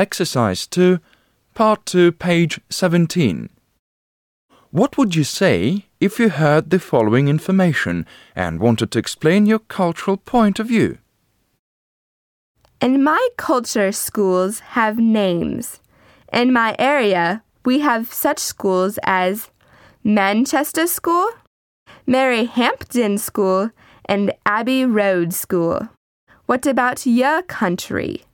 Exercise 2, Part 2, page 17. What would you say if you heard the following information and wanted to explain your cultural point of view? In my culture, schools have names. In my area, we have such schools as Manchester School, Mary Hampton School, and Abbey Road School. What about your country?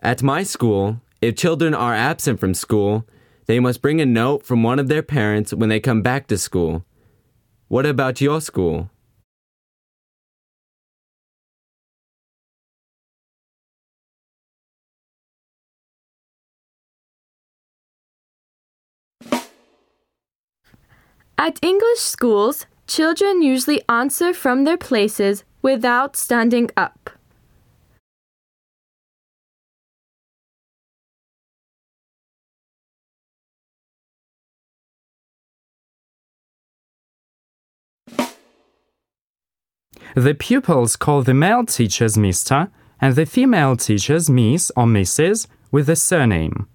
At my school, if children are absent from school, they must bring a note from one of their parents when they come back to school. What about your school? At English schools, children usually answer from their places without standing up. The pupils call the male teachers Mr. and the female teachers Miss or Mrs. with the surname.